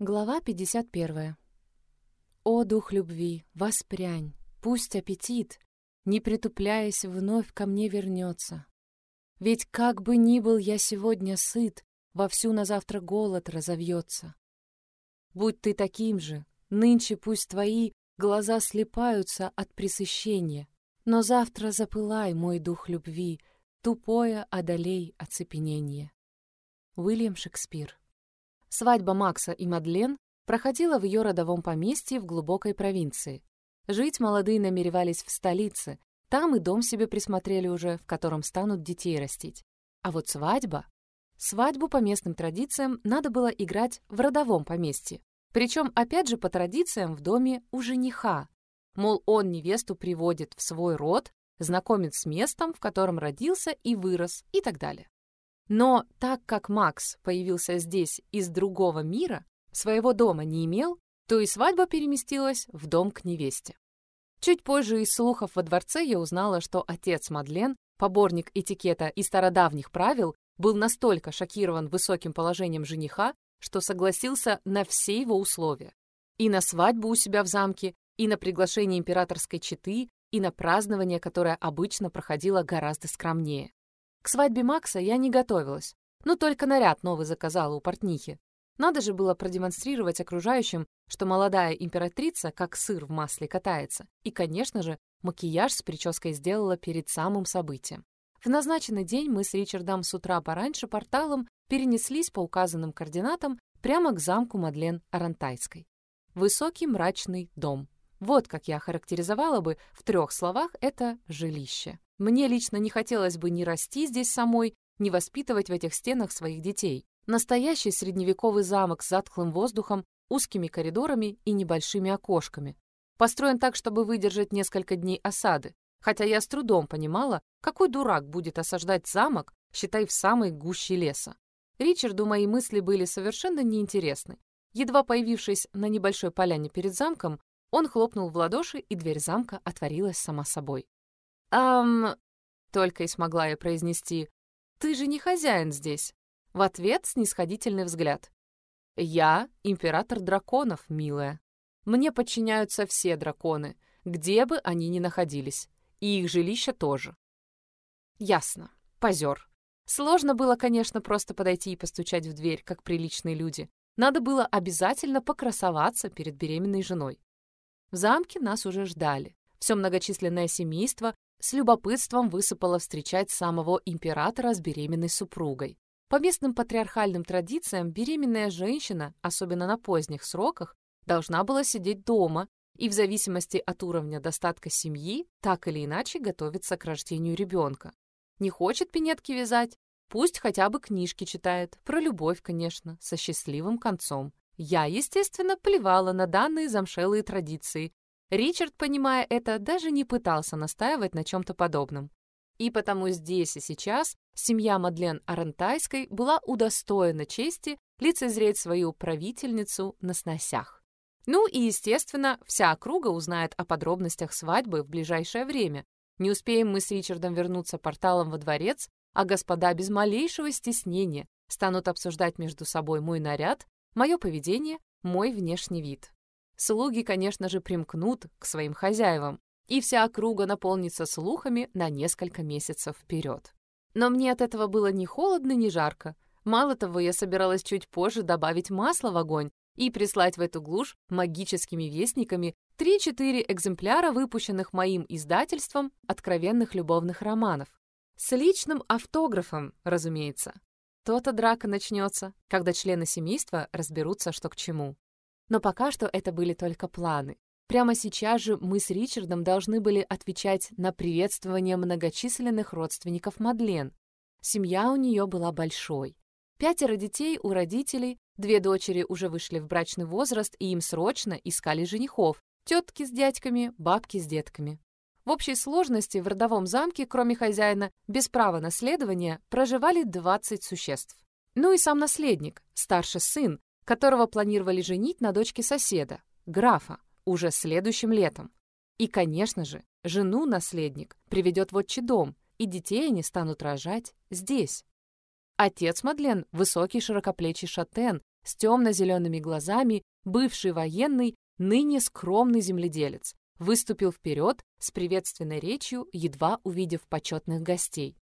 Глава 51. О, дух любви, воспрянь, пусть аппетит, не притупляясь, вновь ко мне вернется. Ведь как бы ни был я сегодня сыт, вовсю на завтра голод разовьется. Будь ты таким же, нынче пусть твои глаза слепаются от пресыщения, но завтра запылай, мой дух любви, тупое одолей оцепенение. Уильям Шекспир Свадьба Макса и Мадлен проходила в ее родовом поместье в глубокой провинции. Жить молодые намеревались в столице, там и дом себе присмотрели уже, в котором станут детей растить. А вот свадьба... Свадьбу по местным традициям надо было играть в родовом поместье. Причем, опять же, по традициям в доме у жениха. Мол, он невесту приводит в свой род, знакомит с местом, в котором родился и вырос, и так далее. Но так как Макс появился здесь из другого мира, своего дома не имел, то и свадьба переместилась в дом к невесте. Чуть позже из слухов во дворце я узнала, что отец Мадлен, поборник этикета и стародавних правил, был настолько шокирован высоким положением жениха, что согласился на все его условия. И на свадьбу у себя в замке, и на приглашение императорской четы, и на празднование, которое обычно проходило гораздо скромнее. К свадьбе Макса я не готовилась, но только наряд новый заказала у портнихи. Надо же было продемонстрировать окружающим, что молодая императрица как сыр в масле катается. И, конечно же, макияж с прической сделала перед самым событием. В назначенный день мы с Ричардом с утра пораньше порталом перенеслись по указанным координатам прямо к замку Мадлен Арантайской. Высокий мрачный дом. Вот как я характеризовала бы в трех словах это жилище. Мне лично не хотелось бы ни расти здесь самой, ни воспитывать в этих стенах своих детей. Настоящий средневековый замок с затхлым воздухом, узкими коридорами и небольшими окошками. Построен так, чтобы выдержать несколько дней осады. Хотя я с трудом понимала, какой дурак будет осаждать замок, считай, в самой гуще леса. Ричарду мои мысли были совершенно неинтересны. Едва появившись на небольшой поляне перед замком, он хлопнул в ладоши, и дверь замка отворилась сама собой. «Ам...» — только и смогла я произнести. «Ты же не хозяин здесь». В ответ снисходительный взгляд. «Я — император драконов, милая. Мне подчиняются все драконы, где бы они ни находились, и их жилища тоже». «Ясно. Позер. Сложно было, конечно, просто подойти и постучать в дверь, как приличные люди. Надо было обязательно покрасоваться перед беременной женой. В замке нас уже ждали. Все многочисленное семейство с любопытством высыпала встречать самого императора с беременной супругой. По местным патриархальным традициям беременная женщина, особенно на поздних сроках, должна была сидеть дома и в зависимости от уровня достатка семьи так или иначе готовиться к рождению ребенка. Не хочет пинетки вязать? Пусть хотя бы книжки читает, про любовь, конечно, со счастливым концом. Я, естественно, плевала на данные замшелые традиции Ричард, понимая это, даже не пытался настаивать на чем-то подобном. И потому здесь и сейчас семья Мадлен Арантайской была удостоена чести лицезреть свою правительницу на сносях. Ну и, естественно, вся округа узнает о подробностях свадьбы в ближайшее время. Не успеем мы с Ричардом вернуться порталом во дворец, а господа без малейшего стеснения станут обсуждать между собой мой наряд, мое поведение, мой внешний вид. Слуги, конечно же, примкнут к своим хозяевам, и вся округа наполнится слухами на несколько месяцев вперед. Но мне от этого было ни холодно, ни жарко. Мало того, я собиралась чуть позже добавить масло в огонь и прислать в эту глушь магическими вестниками 3-4 экземпляра выпущенных моим издательством откровенных любовных романов. С личным автографом, разумеется. То-то драка начнется, когда члены семейства разберутся, что к чему. Но пока что это были только планы. Прямо сейчас же мы с Ричардом должны были отвечать на приветствование многочисленных родственников Мадлен. Семья у нее была большой. Пятеро детей у родителей, две дочери уже вышли в брачный возраст, и им срочно искали женихов, тетки с дядьками, бабки с детками. В общей сложности в родовом замке, кроме хозяина, без права наследования, проживали 20 существ. Ну и сам наследник, старший сын, которого планировали женить на дочке соседа, графа, уже следующим летом. И, конечно же, жену наследник приведет в отчий дом, и детей они станут рожать здесь. Отец Мадлен — высокий широкоплечий шатен с темно-зелеными глазами, бывший военный, ныне скромный земледелец, выступил вперед с приветственной речью, едва увидев почетных гостей.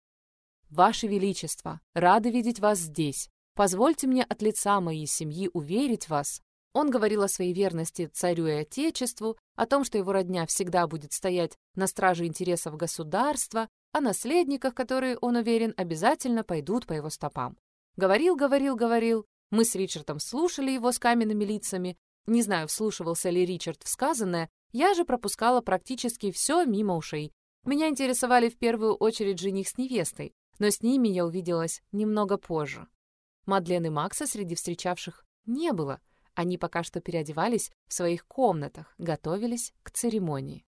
«Ваше Величество, рады видеть вас здесь. Позвольте мне от лица моей семьи уверить вас». Он говорил о своей верности царю и отечеству, о том, что его родня всегда будет стоять на страже интересов государства, о наследниках, которые, он уверен, обязательно пойдут по его стопам. Говорил, говорил, говорил. Мы с Ричардом слушали его с каменными лицами. Не знаю, вслушивался ли Ричард в сказанное, я же пропускала практически все мимо ушей. Меня интересовали в первую очередь жених с невестой, но с ними я увиделась немного позже. Мадлен и Макса среди встречавших не было. Они пока что переодевались в своих комнатах, готовились к церемонии.